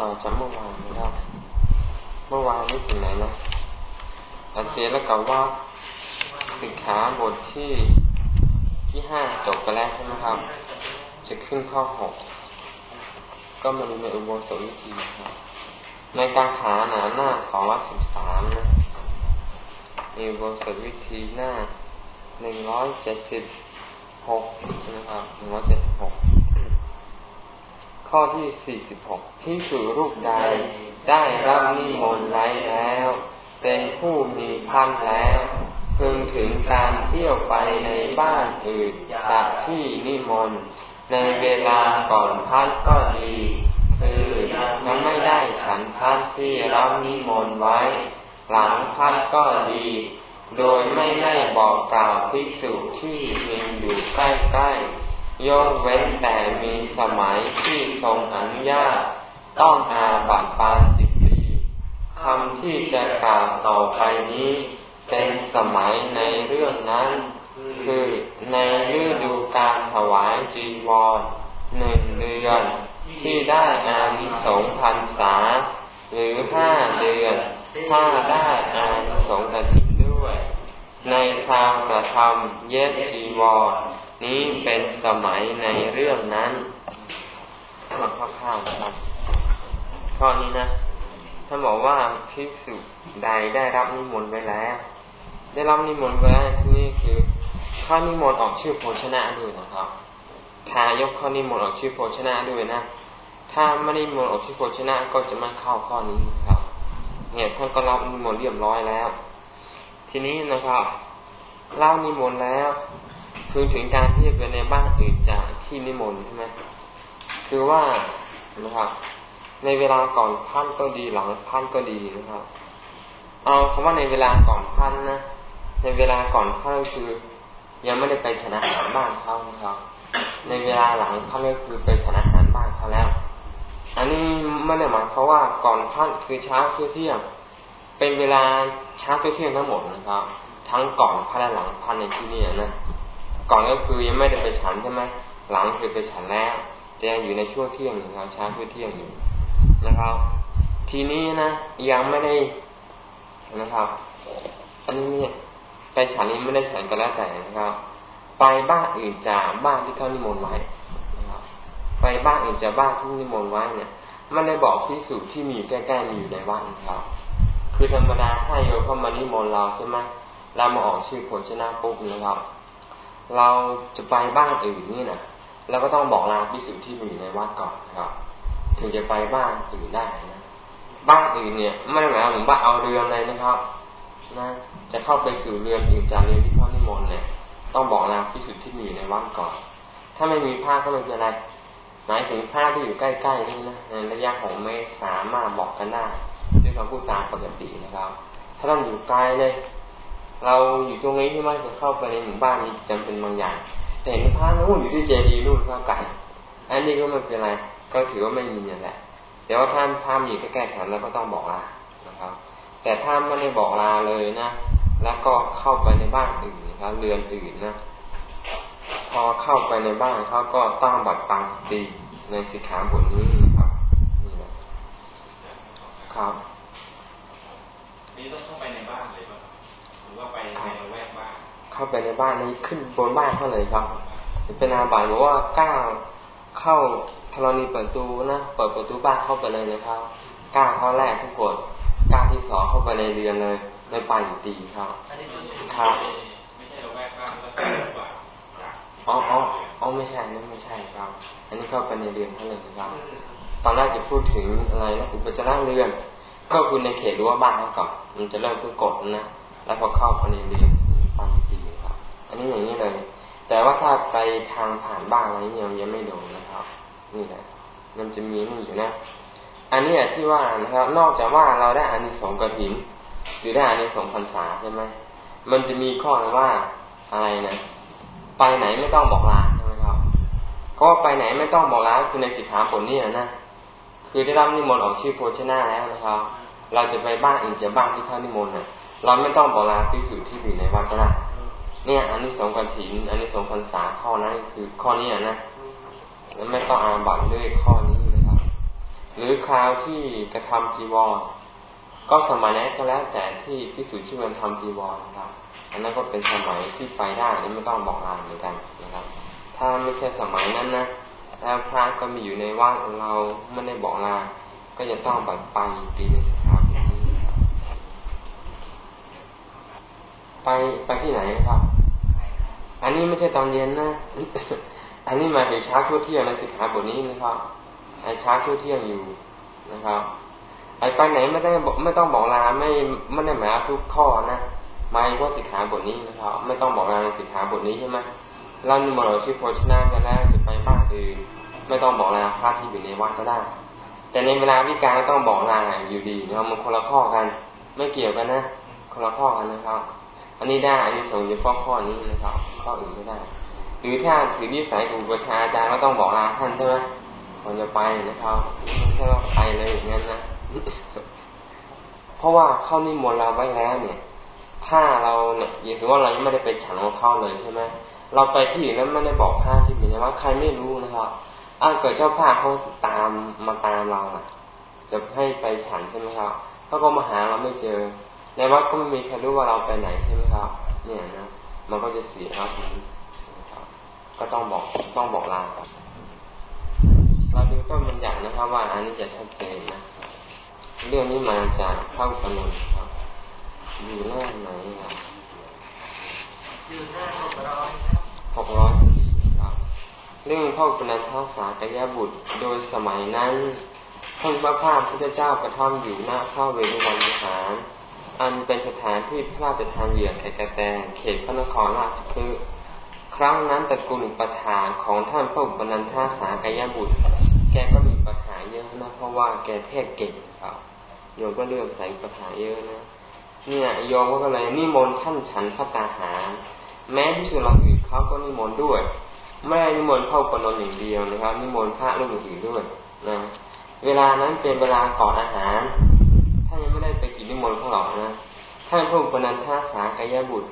ต่อจากเมื่อวานนะครับ เมื่อวานนี้ถึงไหนนะอาเจแล้วกับว่าสิกขาบทที่ที่ห้าจบไปแล้วใช่ไหมครับ จะขึ้นข้อหกก็มาดูในอุโบสถวิธีครับ ในการหาหนาหน้าสองร้อยสิบสามนะในอุโบสถวิธีหน้าหนึ่งร้อยเจ็ดสิบหกนะครับหนึ่งร้อยเจ็ดสิบหก ข้อที่สี่สิบหกที่สู่รูปใดได้รับนิมนต์ไว้แล้ว เป็นผู้มีพันแล้วพึงถึงการเที่ยวไปในบ้านอื่นจากที่นิมนต์ในเวลาก่อนพักก็ดีคือยังไม่ได้ฉันพักที่รับนิมนต์ไว้ หลังพักก็ดี โดยไม่ได้บอกกล่าวภิกษุที่มีอยู่ใกล้ๆ ยกเว้นแต่มีสมัยที่ทรงอนุญาตต้องอาบัติปาสิบปีคำที่จะกล่าวต่อไปนี้ เป็นสมัยในเรื่องนั้น คือในฤดูการถวายจีวรหนึ่งเดือน ที่ได้อานิสงส์พันษา หรือห้าเดือน ถ้าได้อานิสงส์กฐินด้วย ในทางกระทำเย็บจีวร นี้เป็นสมัยในเรื่องนั้นมาข้าวๆครับข้อนี้นะท่านบอกว่าภิกษุใดได้รับนิมนต์ไว้แล้ว ได้รับนิมนต์ไว้แล้วที่นี่คือข้อนิมนต์ออกชื่อโภชนะด้วยนะครับทายกข้อนิมนต์ออกชื่อโภชนะด้วยนะ ถ้าไม่นิมนต์ออกชื่อโภชนะก็จะไม่เข้าข้อนี้ครับ เนี่ยท่านก็รับนิมนต์เรียบร้อยแล้ว ทีนี้นะครับเล่านิมนต์แล้ว คือถึงการที่จะไปในบ้านอื่นจากที่นิมนต์ใช่ไหมคือว่านะครับ ในเวลาก่อนพันก็ดีหลังพันก็ดีนะครับ เอาคำว่าในเวลาก่อนพันนะในเวลาก่อนพันก็คือ ยังไม่ได้ไปชนะอาหารบ้านเขานะครับ ในเวลาหลังพันก็คือไปชนะอาหารบ้านเขาแล้ว อันนี้ไม่ได้หมายความว่าก่อนพันคือเช้าคือเที่ยงเป็นเวลาเช้าคือเที่ยงทั้งหมดนะครับ ทั้งก่อนพันและหลังพันในที่นี้นะ ก่อนก็คือยังไม่ได้ไปฉันใช่ไหมหลังคือไปฉันแล้วแต่ยังอยู่ในช่วงเที่ยงอยู่ครับเช้าคือเที่ยงอยู่นะครับ ทีนี้นะยังไม่ได้นะครับ อันนี้ไปฉันนี้ไม่ได้ฉันก็แล้วแต่นะครับ ไปบ้านอื่นจากบ้านที่เขานิมนต์ไว้นะครับไปบ้านอื่นจากบ้านที่นิมนต์ไว้เนี่ยไม่ได้บอกที่สุที่มีอยู่ใกล้ๆมีอยู่ในบ้านะครับ คือธรรมดาถ้าโยมเข้ามานิมนต์เราใช่ไหมเรามาออกชื่อผลชนะปุ๊บนะครับ เราจะไปบ้านอื่นนี่นะเราก็ต้องบอกลาพิสุที่มีอยู่ในวัดก่อนนะครับ ถึงจะไปบ้านอื่นได้นะบ้านอื่นเนี่ยไม่ได้หมายถึงว่าเอาเรือนเลยนะครับนะจะเข้าไปสู่เรือนอื่นจากเรือนที่ท่านนิมนต์เนี่ยต้องบอกลาพิสุที่มีอยู่ในวัดก่อน ถ้าไม่มีผ้าก็ไม่เป็นไร หมายถึงผ้าที่อยู่ใกล้ๆนี่นะในระยะของเมตรสามารถบอกกันได้ด้วยคำพูดตามปกตินะครับ ถ้าต้องอยู่ไกลเลย เราอยู่ตรงนี้ใช่ไหมจะเข้าไปในหมู่บ้านนี้จำเป็นบางอย่าง แต่เห็นพระนู่นอยู่ที่เจดีนู่นก็ไกลอันนี้ก็ไม่เป็นไรก็ถือว่าไม่มีนี่ยแหละ แต่ว่าท่านพามอยู่ใกล้ๆแถวแล้วก็ต้องบอกลานะครับ แต่ถ้าไม่ได้บอกลาเลยนะ แล้วก็เข้าไปในบ้านอื่นนะครับเรือนอื่นนะ พอเข้าไปในบ้านเขาก็ตั้งบัตรปางสตีในสิกขาบทนี้นะครับนี่แหละครับ นี่ต้อง เข้าไปในบ้านนี้ขึ้นบนบ้านเขาเลยครับเป็นอาบัติบอกว่าก้าวเข้าธรณีเปิดประตูนะเปิดประตูบ้านเข้าไปเลยนะครับก้าวข้อแรกทุกคนก้าวที่สองเข้าไปในเรือนเลยไม่ไปอยู่ดีครับครับไม่ใช่ละแวกบ้านแล้วกว่าจากอ๋ออ๋ออ๋อไม่ใช่นั่นไม่ใช่ครับ อันนี้เข้าไปในเรือนเขาเลยนะครับ ตอนแรกจะพูดถึงอะไรนะอุปจาระเรือนก็คือในเขตรั้วบ้านเขาก่อนมันจะเริ่มคือกดนะ แล้วพอเข้าไปในเรือนไปอยู่ดีครับ อันนี้อย่างนี้เลย แต่ว่าถ้าไปทางผ่านบ้านอะไรเนี่ยยังไม่โดนนะครับ นี่แหละมันจะมีนี่อยู่นะ อันนี้ที่ว่านะครับ นอกจากว่าเราได้อานิสงส์กฐินหรือได้อานิสงส์พรรษาใช่ไหมมันจะมีข้อว่าอะไรนะไปไหนไม่ต้องบอกลาใช่ไหมครับก็ไปไหนไม่ต้องบอกลาคือในสิกขาผลนี่นะคือได้รับนิมนต์ออกชื่อโภชนาแล้วนะครับ เราจะไปบ้านอื่นจะบ้านที่เขานิมนต์เนี่ยเราไม่ต้องบอกลาพิสูจที่อยู่ในวัดก็ได้ เนี่ยอันนี้สงกฐินอันนี้สงพรรษาข้อนั้นคือข้อนี้นะแล้วไม่ต้องอาบัตด้วยข้อนี้นะครับ หรือคราวที่กระทำจีวรก็สมัยนั้นก็แล้วแต่ที่พิสูจน์ที่มันทำจีวรนะครับ อันนั้นก็เป็นสมัยที่ไปได้นี่ไม่ต้องบอกลาเหมือนกันนะครับ ถ้าไม่ใช่สมัยนั้นนะแล้วพระก็มีอยู่ในวัดเราไม่ได้บอกลา ก็จะต้องแบบไปปีในสถานที่ ไปไปที่ไหนครับ อันนี้ไม่ใช่ตอนเย็นนะ อันนี้มาถึงช้าทั่วเที่ยงในสิกขาบทนี้นะครับไอ้ช้าทั่วเที่ยงอยู่นะครับ ไอ้ไปไหนไม่ได้ไม่ต้องบอกลาไม่ไม่ได้หมายทุกข้อนะหมายว่าสิกขาบทนี้นะครับ ไม่ต้องบอกลาในสิกขาบทนี้ใช่ไหมเราหนึ่งเราชื่อโพชนากันแล้วจะไปบ้านอื่นไม่ต้องบอกลาพระที่อยู่ในวัดก็ได้ แต่ในเวลาวิการต้องบอกลาอยู่ดีนะครับมันคนละข้อกัน ไม่เกี่ยวกันนะคนละข้อกันนะครับ อันนี้ได้อันนี้ส่งเฉพาะข้อนี้นะครับข้ออื่นไม่ได้ หรือถ้าถือนิสัยอุปชาอาจารย์ก็ต้องบอกลาท่านใช่ไหมก่อนจะไปนะครับไม่ใช่ว่าไปเลยอย่างนั้นนะเพราะว่าเข้านิมนต์เราไว้แล้วเนี่ย ถ้าเราเนี่ยอย่างถือว่าเรายังไม่ได้ไปฉันของเขาเลยใช่ไหมเราไปที่อื่นแล้วไม่ได้บอกพระที่อยู่นว่าใครไม่รู้นะครับอ้าเกิดเจ้าภาพเขาตามมาตามเราอะ จะให้ไปฉันใช่ไหมครับเขาก็มาหาเราไม่เจอ ในวัดก็ไม่มีใครรู้ว่าเราไปไหนใช่ไหมครับ เนี่ยนะมันก็จะเสียครับก็ต้องบอกต้องบอกลาครับเราดูต้นมันอย่างนะครับ ว่าอันนี้จะชัดเจนนะเรื่องนี้มาจากพระอุปนนท์ครับอยู่หน้าไหนครับอยู่หน้าหกร้อยหกร้อยสี่ครับเรื่องพระอุปนันทสากยบุตรโดยสมัยนั้นท่านพระภาคพุทธเจ้ากระท่อมอยู่หน้าเข้าเวรุวันวิหาร อันเป็นสถานที่พระราชทานเหยื่อแก่กระแตเขตพระนครราชคฤห์ครั้งนั้นตระกูลอุปถาของท่านพระอุปนันทาสากยบุตร แกก็มีปัญหาเยอะนะเพราะว่าแกเทศเก่งครับโยมก็เลือมใส่ปัญหาเยอะนะเนี่ยโยมก็เลยนิมนต์ท่านฉันพระตาหาร แม้ที่สุเราอื่นเขาก็นิมนต์ด้วย ไม่นิมนต์เข้าปนนอย่างเดียวนะครับ นิมนต์พระรูปอื่นด้วยนะเวลานั้นเป็นเวลาก่อนอาหารท่านยังไม่ได้ไป กินิมนต์ของเรานะท่านพระอุปนันทาสากายบุตร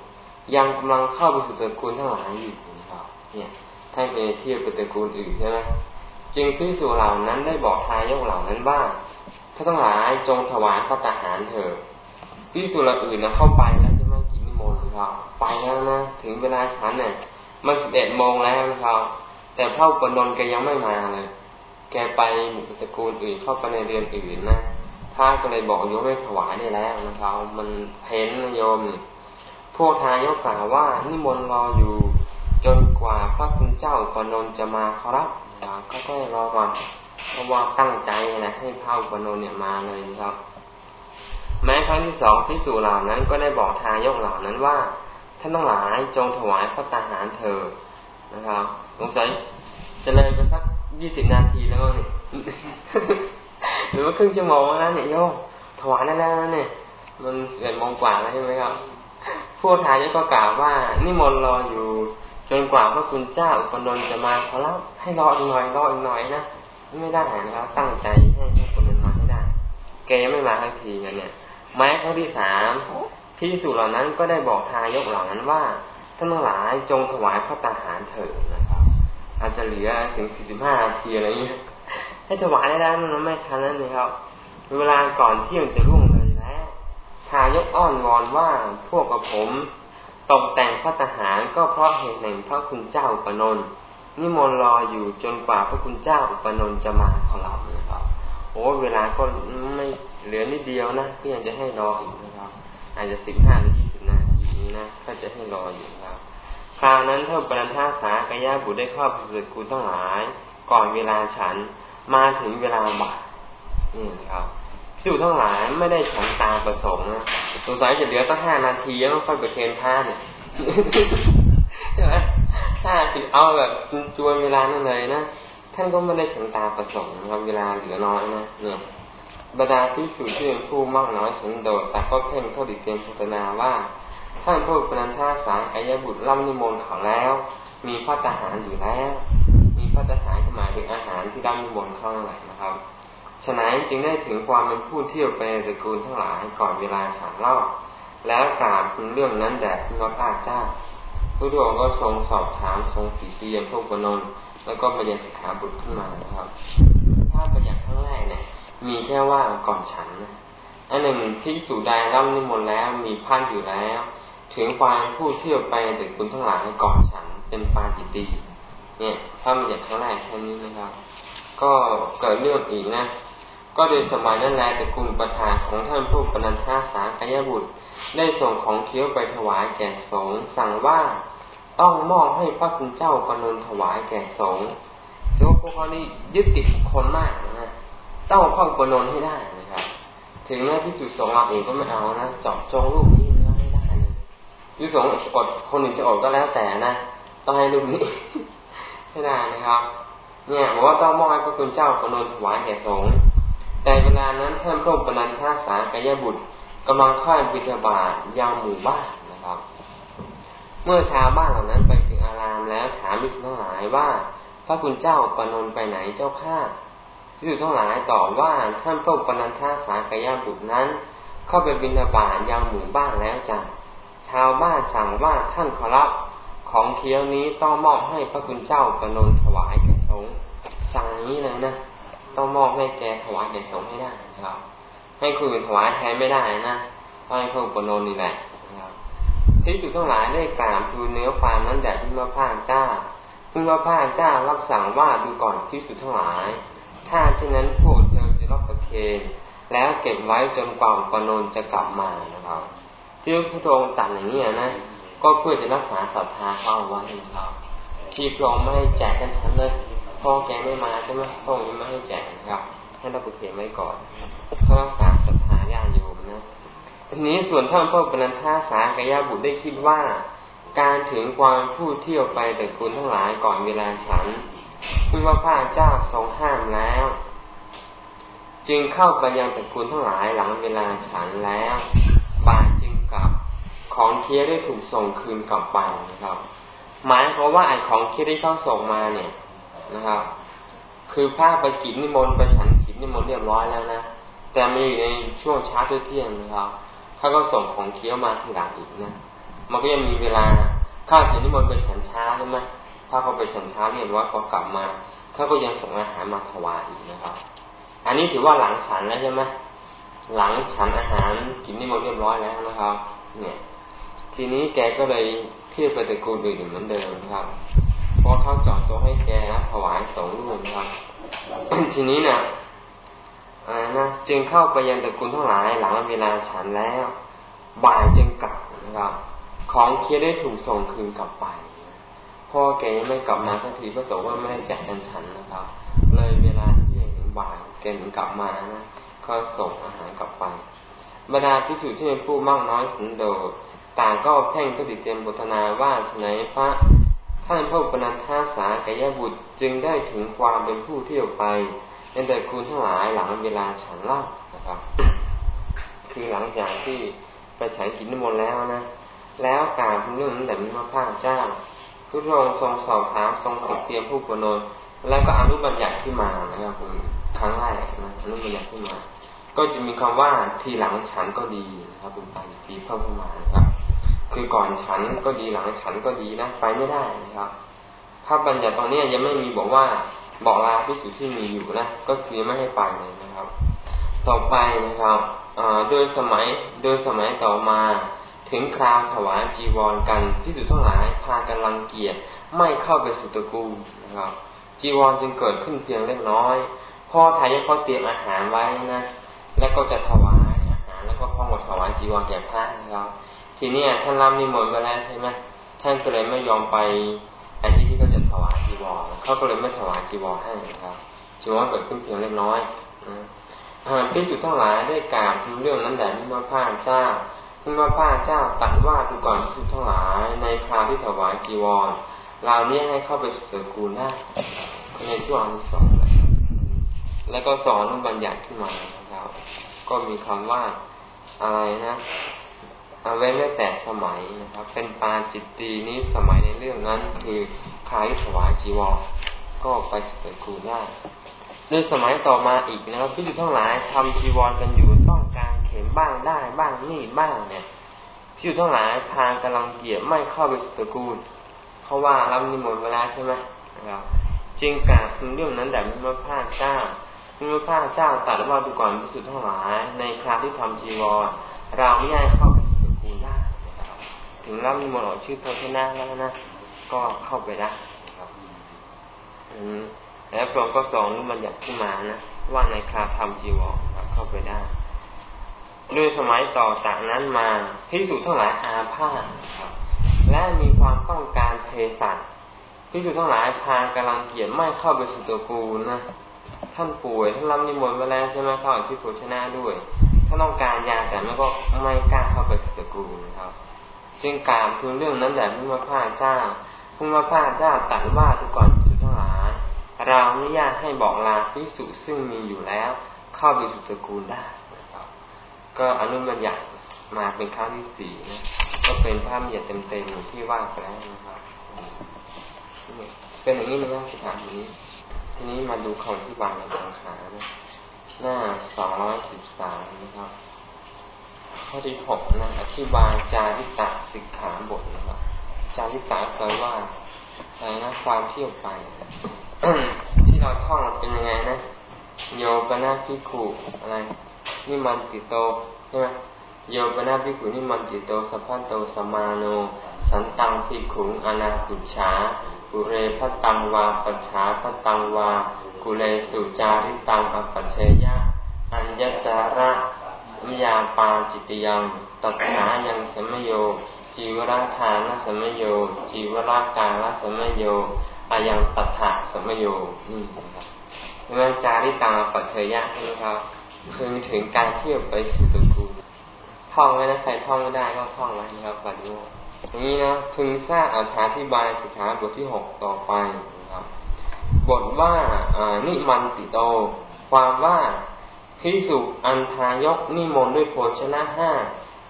ยังกำลังเข้าไปสู่ตระกูลทั้งหลายอยู่นะครับเนี่ยท่านไปเที่ยวไปตระกูลอื่นใช่ไหมจึงพิสูจเหล่านั้นได้บอกทายกเหล่านั้นว่าถ้าต้องหลายจงถวายพระตาหารเถิดพิสูจอื่นนะเข้าไปแล้วจะไม่กินนิมนต์ครับไปแล้วนะถึงเวลาฉันเนี่ยมันสิบเอ็ดโมงแล้วนะครับแต่พระอุปนนท์แกยังไม่มาเลย แกไปตระกูลอื่นเข้าไปในเรือนอื่นนะ พระก็เลยบอกโยมไม่ถวายได้แล้วนะครับ มันเพ้นโยม พวกทายกกล่าวว่านิมนต์รออยู่ จนกว่าพระคุณเจ้าปนนจะมาครับก็ก็รอก่อนเพราะว่าตั้งใจนะให้พระอุปนนเนี่ยมาเลยนะครับ แม้ครั้งที่สองพิสูจเหล่านั้นก็ได้บอกทายกเหล่านั้นว่าท่านต้องหลายจงถวายพระตาหารเถิดนะครับสงสัยจะเลยไปสักยี่สิบนาทีแล้วนี่ หรือว่าครึ่งชั่วโมงแล้วเนี่ยโยมถวายได้แล้วเนี่ย มันเอ็ดโมงกว่าแล้วใช่ไหมครับผู้ทายก็กล่าวว่านิมนต์รออยู่จนกว่าพระคุณเจ้าอุปนนท์จะมาขอรับให้รออีกหน่อยรออีกหน่อยนะไม่ได้นะครับตั้งใจให้ให้คนมันมาให้ได้ แกยังไม่มาทันทีนเนี่ยแม้ครั้งที่สามที่สุเหล่านั้นก็ได้บอกทายกเหล่านั้นว่าท่านทั้งหลายจงถวายพระตาหารเถิดนะครับ อาจจะเหลือถึงสี่สิบห้านาทีอะไรอย่างเงี้ย ให้ถวายได้แล้วมันไม่ทันนั่นนะครับ เวลาก่อนที่มันจะรุ่งเลยแล้วทายกอ้อนวอนว่าพวกกับผมตกแต่งพระตาหารก็เพราะเหตุแห่งพระคุณเจ้าอุปนนท์นิมนต์รออยู่จนกว่าพระคุณเจ้าอุปนนท์จะมาของเรานะครับโอ้เวลาก็ไม่เหลือนิดเดียวนะที่ยังจะให้รออีกนะครับ อาจจะสิบห้าหรือยี่สิบนาทีนะก็จะให้รออยู่ครับคราวนั้นเท่าปรันท่าสากยาบุตรได้เข้าพิสุกูทั้งหลาย ก่อนเวลาฉัน มาถึงเวลาบ่ายนี่นะครับพิสูจทั้งหลายไม่ได้ฉันตามประสงค์นะสงสัยจะเหลือตั้งห้านาทีแล้วค่อยไปเทนท่าเนี่ยใช่ไหมถ้าสิเอาแบบจวนเวลานั่นเลยนะท่านก็ไม่ได้ฉันตาประสงค์ครับเวลาเหลือน้อยนะเนี่ยบรรดาที่สูที่เป็นผู้มากน้อยฉันโดดแต่ก็เพ่งเข้าดิเกณฑ์โฆษณาว่าท่านผู้ปนัญชาสางอายบุตรล่ำนิมนต์เขาแล้ว มีพระทหารอยู่แล้ว มีพระทหารหมายถึงอาหารที่ร่ำนิมนเข้าหลายนะครับฉะนั้นจึงได้ถึงความเป็นผู้เที่ยวไปในตระกูลทั้งหลายก่อนเวลาฉันเล่าแล้วกราบคุณเรื่องนั้นแด่พระพาเจ้าพระดวงก็ทรงสอบถามทรงปีเตียนพวกปนนแล้วก็บัญญัติสิกขาบุตรขึ้นมานะครับถ้าบัญญัติครั้งแรกเนี่ยมีแค่ว่าก่อนฉันนะอันหนึ่งที่สุใดรับนิมนต์แล้วมีพันอยู่แล้ว ถึงความผู้เที่ยวไปแต่คุณทั้งหลายก่อนฉันเป็นปาจิตี เนี่ยถ้ามันจากครั้งแรกแค่นี้นะครับ ก็เกิดเรื่องอีกนะ ก็โดยสมัยนั้นแหละแต่คุณประธานของท่านผู้ปนันทาสากยบุตร ได้ส่งของเคี้ยวไปถวายแก่สงฆ์สั่งว่าต้องมอบให้พระคุณเจ้าปนนถวายแก่สงฆ์ซึ่งพวกเขานี่ยึดติดคนมากนะต้องพ่อปนนให้ได้นะครับถึงแม้ที่สุดสงฆ์เราเองก็ไม่เอานะเจาะจงลูกนี้ไม่ได้นะยุสงอดคนหนึ่งจะอดก็แล้วแต่นะต้องให้ลูกนี้ ให้ได้นะครับ เนี่ยบอกว่าต้องมอบให้พระคุณเจ้าปนนถวายแก่สงฆ์แต่เวลานั้นท่านพระปนันทาสากายบุตรกำลังข้ามบิณฑบาตยาวหมู่บ้านนะครับ เมื่อชาวบ้านเหล่านั้นไปถึงอารามแล้วถามภิกทั้งหลายว่า พระคุณเจ้าปนนไปไหนเจ้าข้าภิกษุทั้งหลายตอบว่าท่านพระปนันทาสากยบุตรนั้น เข้าไปบิณฑบาตยังหมู่บ้านแล้วจ้ะชาวบ้านสั่งว่าท่านขอรับ ของเคี้ยวนี้ต้องมอบให้พระคุณเจ้าประนนถวายแก่สงฆ์สั่งนี้เลยนะต้องมอบให้แกถวายแก่สงฆ์ให้ได้ครับ ให้คุณถวายแทนไม่ได้นะต้องให้พระปนนนี่แหละที่สุดทั้งหลายได้กล่าวทูลเนื้อความนั้นแด่พระพาเจ้าพระพาเจ้ารับสั่งว่าดูก่อนที่สุดทั้งหลาย ถ้าเช่นนั้นพวกเธอจะรับประเคนแล้วเก็บไว้จนกว่าปนนจะกลับมานะครับที่พระองค์ตัดอย่างนี้นะ ก็เพื่อจะรักษาศรัทธาเขาเอาไว้นะครับที่พระองค์ไม่ให้แจกกันทั้งเลยพ่อแกไม่มาใช่ไหมพระองค์ไม่ให้แจกนะครับให้รับประเคนไว้ก่อนเพื่อรักษาศรัทธาญาติโยมนะทีนี้ส่วนท่านพระปนันทาสากยาบุตรได้คิดว่า การถึงความผู้เที่ยวไปแต่คุณทั้งหลายก่อนเวลาฉันคือว่าพระเจ้าทรงห้ามแล้ว จึงเข้าไปยังแต่คุณทั้งหลายหลังเวลาฉันแล้วบ่าย ของเคียได้ถูกส่งคืนกลับไปนะครับ หมายความว่าไอ้ของเคียได้เขาส่งมาเนี่ยนะครับ คือพระไปกินนิมนต์ไปฉันกินนิมนต์เรียบร้อยแล้วนะแต่มีอยู่ในช่วงเช้าเที่ยงนะครับเขาก็ส่งของเคี้ยวมาทีหลังอีกนะมันก็ยังมีเวลาข้าวเสร็จนิมนต์ไปฉันช้าใช่ไหมถ้าเขาไปฉันช้าเนี่ยว่าพอกลับมาเขาก็ยังส่งอาหารมาถวายอีกนะครับ อันนี้ถือว่าหลังฉันแล้วใช่ไหมหลังฉันอาหารกินนิมนต์เรียบร้อยแล้วนะครับ เนี่ย ทีนี้แกก็เลยเทียบไปตระกูลอื่นเหมือนเดิมครับ เพราะเขาจอดตัวให้แกนะถวายสองรูปครับ ทีนี้เนี่ยอะไรนะจึงเข้าไปยังตระกูลทั้งหลายหลังเวลาฉันแล้ว บ่ายจึงกลับนะครับ ของเคียได้ถูกส่งคืนกลับไปพ่อแกยังไม่กลับมาสักทีพระสงฆ์ว่าไม่ได้แจกกันฉันนะครับ เลยเวลาที่ถึงบ่ายแกถึงกลับมานะก็ส่งอาหารกลับไปบรรดาพิสูจน์ที่เป็นผู้มากน้อยสันโดษ ต่างก็เพ่งก็ติเตรียมบทนาว่าฉนัยพระท่านพระปนันทาสากยบุตรจึงได้ถึงความเป็นผู้เที่ยวไปเป็นแต่คุณทั้งหลายหลังเวลาฉันเล่านะครับ คือหลังจากที่ไปฉันกินนิมนต์แล้วนะ แล้วการเรื่องนั้นแต่มีมาพระเจ้าพระองทรงสอบถามทรงติดเตรียมผู้ปนนแล้วก็อนุบัญญัติที่มานะครับคุณครั้งแรกนะอนุบัญญัติที่มา ก็จะมีคำว่าทีหลังฉันก็ดีนะครับเป็นไปทีเพิ่มขึ้นมาครับ คือก่อนฉันก็ดีหลังฉันก็ดีนะไปไม่ได้นะครับพระบัญญัติตรงนี้ยังไม่มีบอกว่าบอกลาพิสุที่มีอยู่นะก็คือไม่ให้ไปเลยนะครับ ต่อไปนะครับโดยสมัยโดยสมัยต่อมาถึงคราวถวายจีวรกันพิสุทั้งหลายพากันรังเกียจไม่เข้าไปสุตกูนะครับ จีวรจึงเกิดขึ้นเพียงเล็กน้อยพ่อทายกเขาเตรียมอาหารไว้นะ แล้วก็จะถวายอาหารแล้วก็พ้องกับถวายจีวรแก่พระนะครับ ทีนี้ท่านรับนิมนต์ไปแล้วใช่ไหมท่านก็เลยไม่ยอมไปไอ้ที่ที่เขาจะถวายจีวรเขาก็เลยไม่ถวายจีวรให้นะครับจีวรเกิดขึ้นเพียงเล็กน้อยนะพิจุทั้งหลายได้กล่าวเรื่องนั้นแด่พระพาเจ้าพระพาเจ้าตัดว่าดูก่อนพิจุทั้งหลายในคราวที่ถวายจีวรเราเนี่ยให้เข้าไปสุดกูลได้ในช่วงที่สองแล้วก็สอนบัญญัติขึ้นมา ก็มีคำว่าอะไรนะเอาไว้ไม่แต่สมัยนะครับ เป็นปาจิตตีนี้สมัยในเรื่องนั้นคือใครถวายจีวรก็ไปเกิดคูได้ในสมัยต่อมาอีกนะครับพิจุทั้งหลายทำจีวรกันอยู่ต้องการเข็มบ้างได้บ้างนี่บ้างเนี่ยพิจุทั้งหลายพากำลังเกียรไม่เข้าไปสกูลเพราะว่ารับนิมนต์เวลาใช่ไหมนะครับจึงกล่าวถึงเรื่องนั้นแต่ไม่มาพลาดก้า พระพุทธเจ้าตรัสว่าดูก่อนพิสุทธิ์ทั้งหลาย ในคราที่ทำจีวร เราไม่ได้เข้าไปสู่กูได้ถึงรับมีมนออกชื่อพชนะแล้วนะก็เข้าไปได้แล้วพระองค์ก็สอนรูปบัญญัติขึ้นมานะว่าในคราทำจีวรเข้าไปได้ด้วยสมัยต่อจากนั้นมาพิสุทั้งหลายอาพาธและมีความต้องการเภสัชพิสุทั้งหลายพากำลังเกียรไม่เข้าไปสู่ตัวกูนะ ท่านป่วยท่านรับนิมนต์ไปแล้วใช่ไหมเข้าที่โภชนะด้วย ถ้าต้องการยาแต่ไม่ก็ไม่กล้าเข้าไปสู่ตัวกูนะครับ จึงกล่าวถึงเรื่องนั้นแด่พระมาพาเจ้าพระมาพาเจ้าตรัสว่าทุกก่อนสุทั้งหลายเราอนุญาตให้บอกลาพิสุซึ่งมีอยู่แล้ว เข้าไปสู่ตระกูลได้ก็อนุบัญญัติมาเป็นครั้งที่สี่นะก็เป็นภาพบัญญัติเต็มๆที่ว่าไปแล้วนะครับเป็นอย่างนี้นะสถานนี้ ทีนี้มาดูคำที่บางในตังขานะหน้าสองร้อยสิบสามนะครับ ข้อที่หกนะอธิบายจาริตะสิกขาบทนะครับ จาริตะแปลว่าอะไรนะความเที่ยวไป ที่เราท่องเป็นยังไงนะ โย ปะนะ ภิกขุอะไรนิมันติโตใช่ไหมโย ปะนะ ภิกขุนิมันติโต สะภัตโต สะมาโน สันตังภิกขุง อะนาปุจฉา ปุเรภัตตังวาปัจฉาภัตตังวา กุเลสุจาริตตัง อาปัชเชยยะ อัญญัตระ สะมะยาปาจิตติยังตัตถายัง สะมะโย จีวะระทานะสะมะโย จีวรากาลสมโยอายังตัถะสมโยนี่นะครับเมื่อจาริตังอปัจเชยะใช่ครับคือถึงการเที่ยวไปสู่ตัวกูท่องไว้นะใครท่องไม่ได้ก็ท่องไว้นะครับบัดนี้ อย่างนี้นะพึงทราบอธิบายสิกขาบทที่หกต่อไปนะครับบทว่านิมันติโต ความว่าพิสุอันทายกนิมนต์ด้วยโภชนะห้า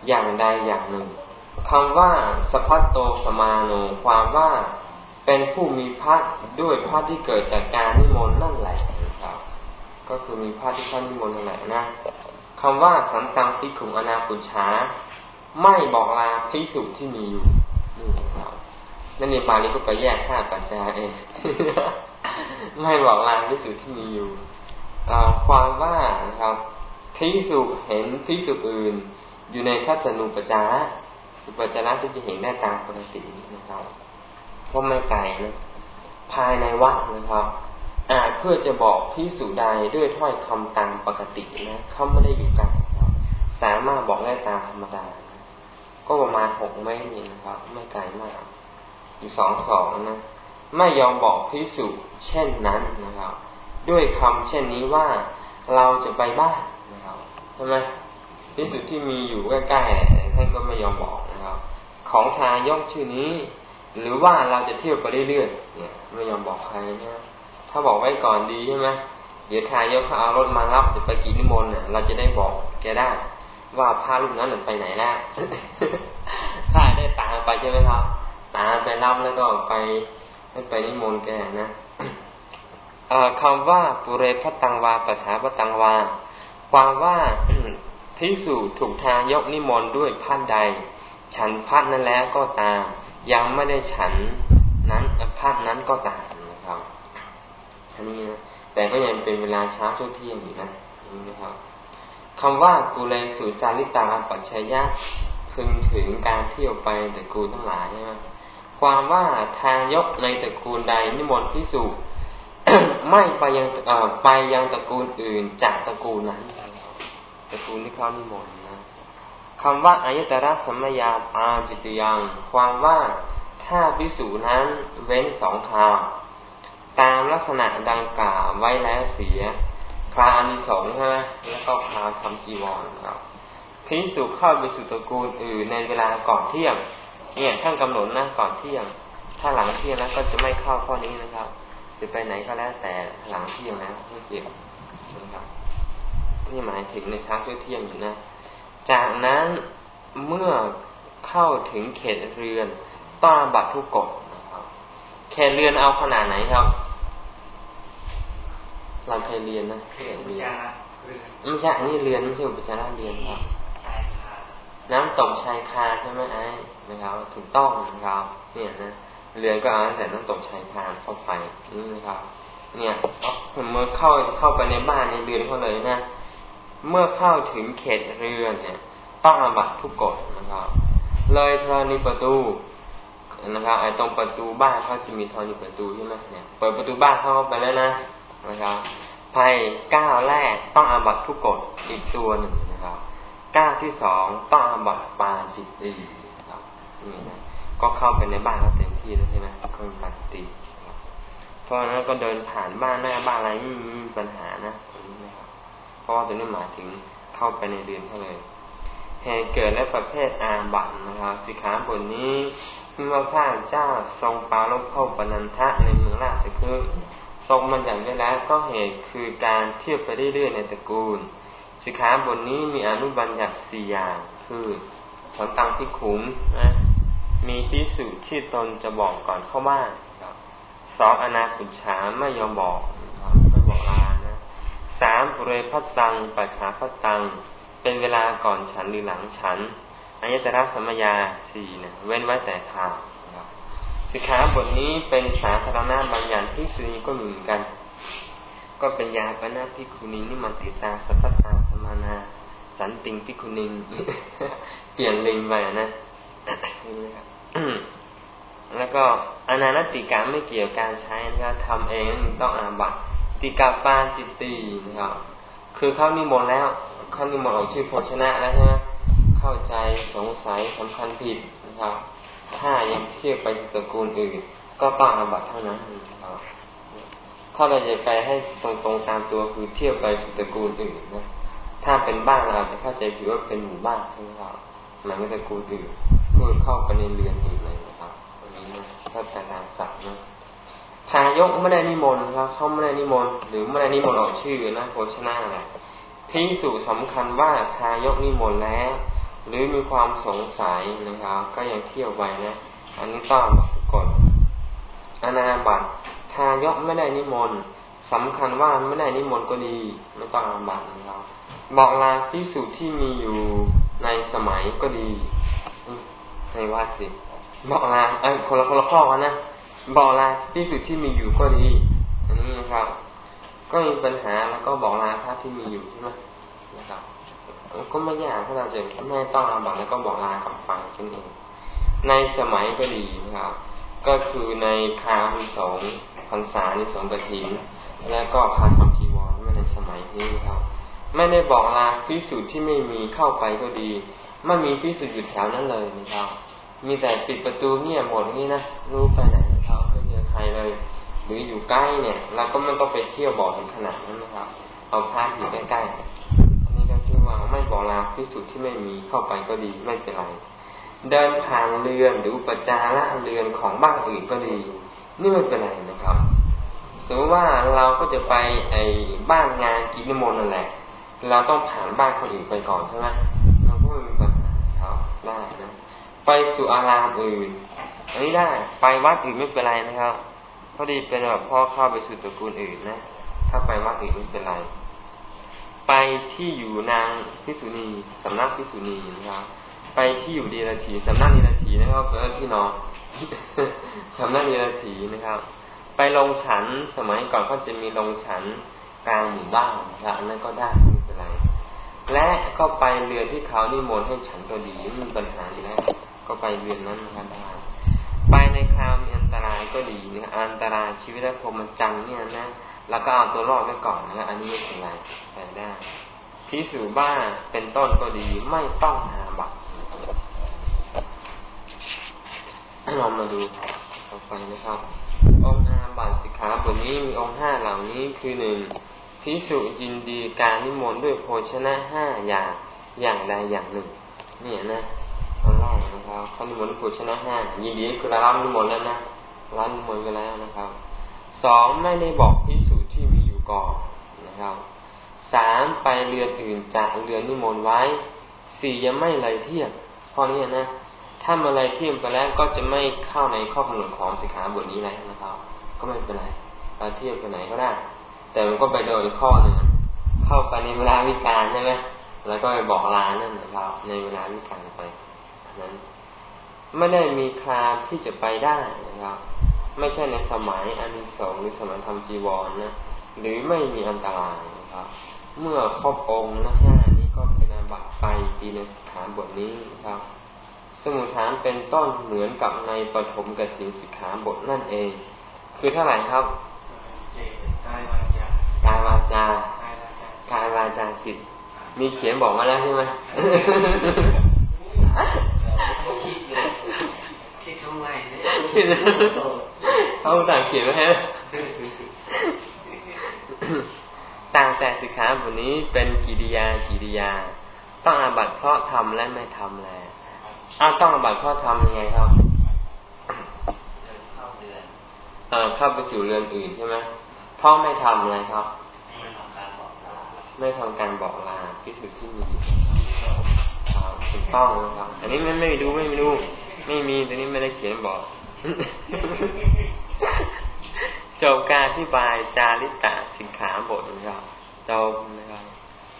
อย่างใดอย่างหนึ่งคำว่าสพัตโตสมาโนความว่าเป็นผู้มีพัดด้วยพัดที่เกิดจากการนิมนต์นั่นแหละนะครับ ก็คือมีผ้าที่ท่านนิมนต์นั่นแหละนะคำว่าสันตังพิขุงอนาปุชา ไม่บอกลาพิสุที่มีอยู่นี่ครับนั่นในบาลีก็ไปแยกข้าปัจจัยเองไม่บอกลาพิสุที่มีอยู่ความว่านะครับพิสุเห็นพิสุอื่น อยู่ในทัศนูปจาระอุปจาระที่จะเห็นได้ตามปกตินะครับเพราะไม่ไกลนะภายในวัดนะครับอาจเพื่อจะบอกพิสูจใดด้วยถ้อยคำตามปกตินะเขาไม่ได้อยู่กันสามารถบอกได้ตามธรรมดา ก็ประมาณหกเมตรนี่นะครับ ไม่ไกลมากอยู่สองสองนะไม่ยอมบอกพิสูจเช่นนั้นนะครับ ด้วยคำเช่นนี้ว่าเราจะไปบ้านนะครับใช่ไหมพิสูจที่มีอยู่ใกล้ๆท่านก็ไม่ยอมบอกนะครับ ของทายกชื่อนี้ หรือว่าเราจะเที่ยวไปเรื่อยๆเนี่ย ไม่ยอมบอกใครนะถ้าบอกไว้ก่อนดีใช่ไหมเดี๋ยวทายกเขาเอารถมารับจะไปกินนิมนต์เนี่ยเราจะได้บอกแกได้ ว่าพาลูกนั้นไปไหนแล้วถ้าได้ตามไปใช่ไหมครับ ตามไปรับแล้วก็ไปให้ไปนิมนต์แกนะคำว่าปุเรพตังวาปัจฉาพตังวา ความว่าพิสูจถูกทางยกนิมนต์ด้วยพัดใด ฉันพัดนั้นแล้วก็ตาม ยังไม่ได้ฉันนั้นพัดนั้นก็ตามนะครับอันนี้นะแต่ก็ยังเป็นเวลาเช้าช่วงเที่ยงอยู่นะนี่นะครับ คำว่ากูเลสุจาริตาปัจฉยะพึงถึงการเที่ยวไปตระกูลทั้งหลายใช่ไหมความว่าทางยกในตระกูลใดนิมนต์พิสุไม่ไปยังไปยังตระกูลอื่นจากตระกูลนั้นตระกูลที่เขานิมนต์นะคำว่าอายตระสัมมยาอาจิตยัง ความว่าถ้าพิสูจนั้นเว้นสองคราวตามลักษณะดังกล่าวไว้แล้วเสีย คราอานิสงส์ใช่ไหมแล้วก็คราทำจีวรครับพิสุเข้าไปสู่ตระกูลอื่นในเวลาก่อนเที่ยง เนี่ยท่านกำหนดนะก่อนเที่ยง ถ้าหลังเที่ยงแล้วก็จะไม่เข้าข้อนี้นะครับ จะไปไหนก็แล้วแต่หลังเที่ยงแล้วไม่เกี่ยวนะครับนี่หมายถึงในเช้าช่วงเที่ยงอยู่นะ จากนั้นเมื่อเข้าถึงเขตเรือนต้องบัตรทุกกฎแค่เรียนเอาขนาดไหนครับ เราเคยเรียนนะเคยเรียนไม่ใช่อันนี้เรียนไม่ใช่อุปจาระเรียนครับน้ำตกชายคาใช่ไหมไอ้นะครับถูกต้องนะครับเนี่ยนะเรียนก็เอาแต่น้ำตกชายคาเข้าไปนี่นะครับ เนี่ยเมื่อเข้าเข้าไปในบ้านในเรือนเขาเลยนะเมื่อเข้าถึงเขตเรือนเนี่ย ต้องอาบัตทุกกฎนะครับ เลยธรณีประตูนะครับไอ้ตรงประตูบ้านเขาจะมีธรณีประตูใช่ไหมเนี่ยเปิดประตูบ้านเข้าไปแล้วนะ นะครับภายก้าวแรกต้องอาบัตทุกกฎอีกตัวหนึ่งนะครับก้าวที่สองต้องอาบัตปาจิตตีนะครับนี่นะก็เข้าไปในบ้านเขาเต็มที่แล้วใช่ไหมก็มีปาจิตตีเพราะนั้นก็เดินผ่านบ้านหน้าบ้านอะไรไม่มีปัญหานะตรงนี้นะครับเพราะว่าตัวนี้หมายถึงเข้าไปในเดือนเขาเลยเหตุเกิดและประเภทอาบัตนะครับสิขาบทนี้เมื่อพระเจ้าทรงปาลบเข้าปนันทะในเมืองราชคฤห์ รงมันอย่างไว้แล้วก็เหตุคือการเที่ยวไปเรื่อยๆในตระกูล สิขาบทนี้มีอนุบัญญัติสี่อย่าง คือสอนตังที่ขุมนะมีพิสุที่ตนจะบอกก่อนเข้าบ้านสองอนาคุชาไม่ยอมบอกไม่บอกลานะสามปุเรพัตังปัจฉาพัตัง เป็นเวลาก่อนฉันหรือหลังฉันอายตระสมยาสี่นะเว้นไว้แต่ทาง สิกขาบทนี้เป็นสาธารณบัญญัติที่สุนีก็มีเหมือนกัน ก็เป็นยาปนาพิคุนินี่มันติตาสัตตาสมานา สันติงพิคุนิงเปลี่ยนลิงไปนะแล้วก็อนาติกาไม่เกี่ยวการใช้นะครับทำเองต้องอาบัตติกาปาจิตตีนะครับคือเข้านิมนต์แล้วเข้านิมนต์ออกชื่อโภชนะแล้วใช่ไหมเข้าใจสงสัยสำคัญผิดนะครับ ถ้ายังเทียบไปตระกูลอื่น ก็ต้องอาบัตเท่านั้นถ้าเราจะไปให้ตรงๆตามตัวคือเที่ยบไปตระกูลอื่นนะถ้าเป็นบ้านเราจะเข้าใจผิดว่าเป็นหมู่บ้านใช่ไหมครับมันไม่ตระกูลอื่นพูดเข้าไปในเรือนอื่นเลยนะครับอันนี้นะถ้าแปลตามศัพท์นะทายกไม่ได้นิมนต์ครับเขาไม่ได้นิมนต์หรือไม่ได้นิมนต์ออกชื่อนะโภชนะอะไรพิสูจสำคัญว่าทายกนิมนต์แล้ว หรือมีความสงสัยนะครับ ก็ยังเที่ยวไปนะ อันนี้ต้องกดอนาบัตทายกไม่ได้นิมนต์สำคัญว่าไม่ได้นิมนต์ก็ดี ไม่ต้องอาบัตนะครับบอกลาพิสูจที่มีอยู่ในสมัยก็ดีในวัดสิบอกลาไอ้คนละคนละข้อกันนะบอกลาพิสูจที่มีอยู่ก็ดี อันนี้นะครับ ก็มีปัญหาแล้วก็บอกลาพระที่มีอยู่ใช่ไหมนะครับ ก็ไม่ยากถ้าเราจะไม่ต้องอาบัตแล้วก็บอกลากับฟังเช่นเองในสมัยก็ดีนะครับ ก็คือในคามีสองพรรษาในสองกระถินแล้วก็คาคำจีวรไม่ในสมัยนี้ครับ ไม่ได้บอกลาพิสูจน์ที่ไม่มีเข้าไปก็ดีไม่มีพิสูจน์อยู่แถวนั้นเลยนะครับ มีแต่ปิดประตูเงียบหมดนี่นะรู้ไปไหนเขาไม่เจอใครเลย หรืออยู่ใกล้เนี่ยเราก็ไม่ต้องไปเที่ยวบอกถึงขนาดนั้นนะครับเอาพระอยู่ใกล้ๆ ไม่บอกลาพิสุที่ไม่มีเข้าไปก็ดีไม่เป็นไร เดินผ่านเรือนหรืออุปจาระเรือนของบ้านอื่นก็ดี นี่ไม่เป็นไรนะครับสมมติว่าเราก็จะไปไอ้บ้านงานกินมนนั่นแหละ เราต้องผ่านบ้านคนอื่นไปก่อนใช่ไหมเราก็ไม่มีปัญหาครับได้นะไปสู่อารามอื่นอันนี้ได้ไปวัดอื่นไม่เป็นไรนะครับพอดีเป็นแบบพ่อเข้าไปสู่ตระกูลอื่นนะ ถ้าไปวัดอื่นไม่เป็นไร ไปที่อยู่นางพิสุณีสำนักพิสุณีนะครับไปที่อยู่ดีรถีสำนักดีรถีนะครับเออที่นอนสำนักดีรถีนะครับ ไปลงฉันสมัยก่อนก็จะมีลงฉันกลางหมู่บ้านนะอันนั้นก็ได้ไม่เป็นไร และก็ไปเรือที่เขานิมนต์ให้ฉันก็ดีไม่มีปัญหาอยู่แล้วก็ไปเรือนนั้นนะครับได้ไปในคราวมีอันตรายก็ดีนะอันตรายชีวิตและพรหมจรรย์เนี่ยนะ แล้วก็เอาตัวรอดไว้ก่อนนะอันนี้ไม่เป็นไรไปได้พิสูจบ้าเป็นต้นก็ดีไม่ต้องหาบัตรเรามาดูต่อไปนะครับ องค์อาบัตสิกขาบทนี้มีองค์ห้าเหล่านี้คือหนึ่งพิสุยินดีการนิมนต์ด้วยโภชนะห้าอย่างอย่างใดอย่างหนึ่งเนี่ยนะตอนแรกนะครับเขานิมนต์โภชนะห้ายินดีคือเรารับนิมนต์แล้วนะรับนิมนต์ไปแล้วนะครับ สองไม่ได้บอกพิสูจน์ที่มีอยู่ก่อนนะครับสามไปเรือนอื่นจากเรือนนิมนต์ไว้สี่ยังไม่เลยเที่ยงข้อนี้นะถ้ามาเลยเที่ยงไปแล้วก็จะไม่เข้าในข้อกำหนดของสิกขาบทนี้แล้วนะครับ ก็ไม่เป็นไรเราเที่ยวไปไหนก็ได้ แต่มันก็ไปโดยข้อหนึ่งเข้าไปในเวลาวิกาลใช่ไหมแล้วก็ไปบอกลานั่นนะครับ ในเวลาวิกาลไปนั้น ไม่ได้มีคาที่จะไปได้นะครับ ไม่ใช่ในสมัยอานิสงส์หรือสมัยทำจีวรนะหรือไม่มีอันตรายนะครับ เมื่อครบองค์นะห้านี้ก็เป็นอาบัติไปตีในสิกขาบทนี้นะครับ สมุทฐานเป็นต้นเหมือนกับในปฐมกสินสิกขาบทนั่นเอง คือเท่าไหร่ครับกายวาจากายวาจากายวาจาจิตมีเขียนบอกมาแล้วใช่ไหมคิดทำ ไมเขาต่างเขียนไว้ให้ต่างแต่สิกขาบทนี้เป็นกิริยากิริยา ต้องอาบัตเพราะทำและไม่ทำแล้วอ้าวต้องอาบัตเพราะทำยังไงครับเออเข้าไปสู่เรือนอื่นใช่ไหมพ่อไม่ทำอะไรครับ ไม่ทำการบอกลาพิสูจน์ที่มีถูกต้องนะครับ อันนี้ไม่ไม่ดูไม่ดู ไม่มีตอนนี้ไม่ได้เขียนบอก จบการที่บายจาริตาสินขาบทนะครับจบนะครับ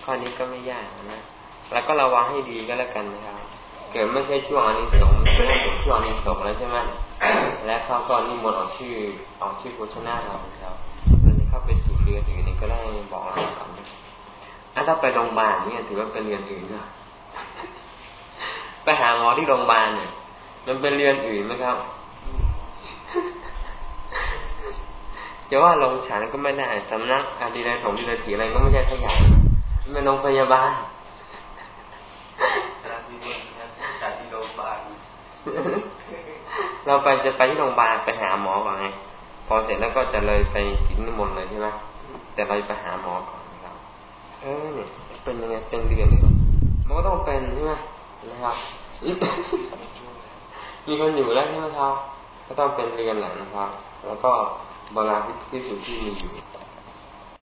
ข้อนี้ก็ไม่ยากนะแล้วก็ระวังให้ดีก็แล้วกันนะครับ เกิดไม่ใช่ช่วงอันนี้สงช่ช่วงอันนี้สงแล้วใช่ไหมและเขาก็นิมนต์ออกชื่อออกชื่อโฆษณาเราครับมันเข้าไปสู่เรือนอื่นนี่ก็ได้บอกเราก่อนนะถ้าไปโรงพยาบาลเนี่ยถือว่าเป็นเรือนอื่นนะไปหาหมอที่โรงพยาบาลเนี่ย มันเป็นเรือนอื่นไหมครับ จะว่าลงฉันก็ไม่ได้สำนักอาดีไรของดีไรถีอะไรก็ไม่ใช่ขยายมันเป็นโรงพยาบาลเราไปจะไปที่โรงพยาบาลไปหาหมอก่อนไงพอเสร็จแล้วก็จะเลยไปกินนิมนต์เลยใช่ไหมแต่เราไปหาหมอก่อนนะครับ เออเนี่ย เป็นยังไงเป็นเดือนมันก็ต้องเป็นใช่ไหมนะครับ มีคนอยู่แล้วใช่ไหมครับก็ต้องเป็นเรือนแหละนะครับ แล้วก็บาลาที่สุดที่มีอยู่